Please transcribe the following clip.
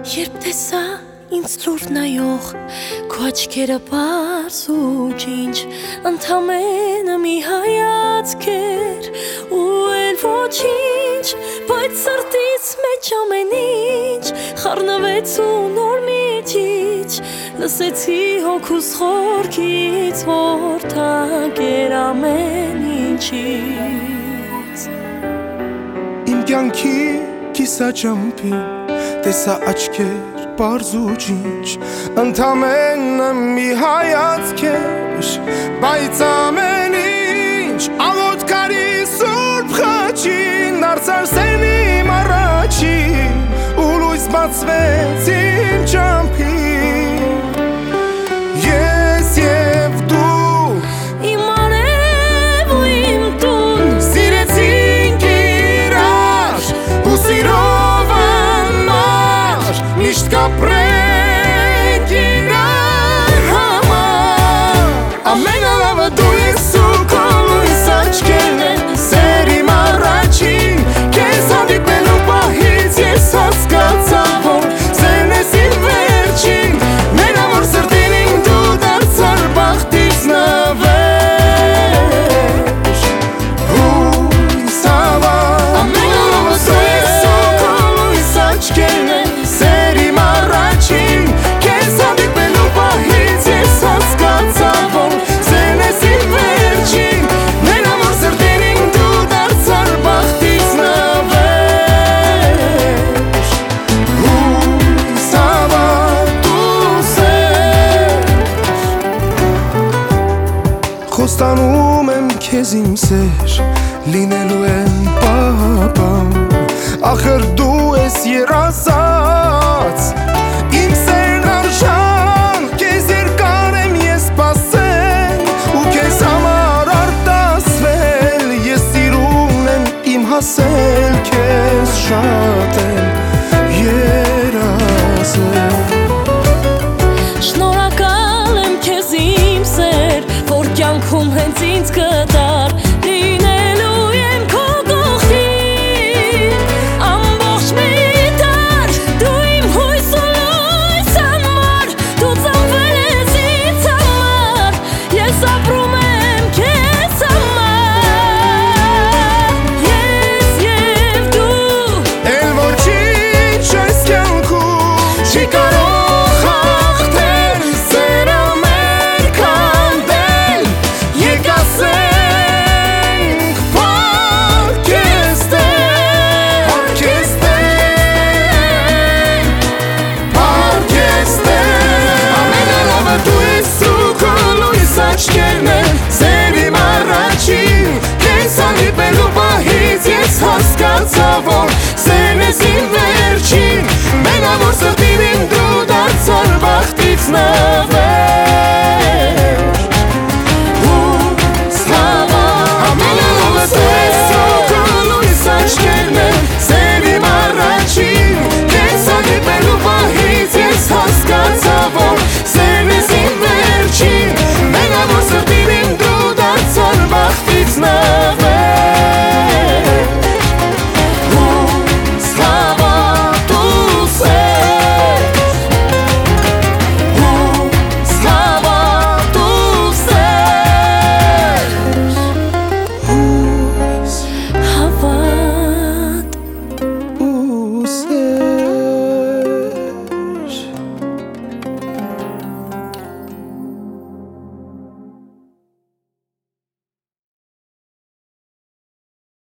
Երբ դե տեսա ինձ լուր նայող, քո աչքերը բարձ ու ջինչ, ընդամենը մի հայացք էր, ու էլ ոչինչ, բայց սրտից մեջ ամեն ինչ, խառնվեց ու նոր միջիչ, լսեցի հոգուս խորքից, որ թանկ էր ամեն ինչից։ Իմ կյանքի կիսաճամպին, տեսա աչքեր պարզ ու ջինչ Ընդամենը մի հայացք էր Բայց ամեն ինչ Աղոտ կարի ka prekida hama Խոստանում եմ քեզ իմ սեր Լինելու եմ պապան Ախր դու ես երազած Իմ սերն արժան Քեզ երկար եմ ես պասել Ու քեզ համար արտասվել Ես սիրուն եմ իմ հասել Քեզ շատ Շնորհակալ եմ Let's hunt scouts of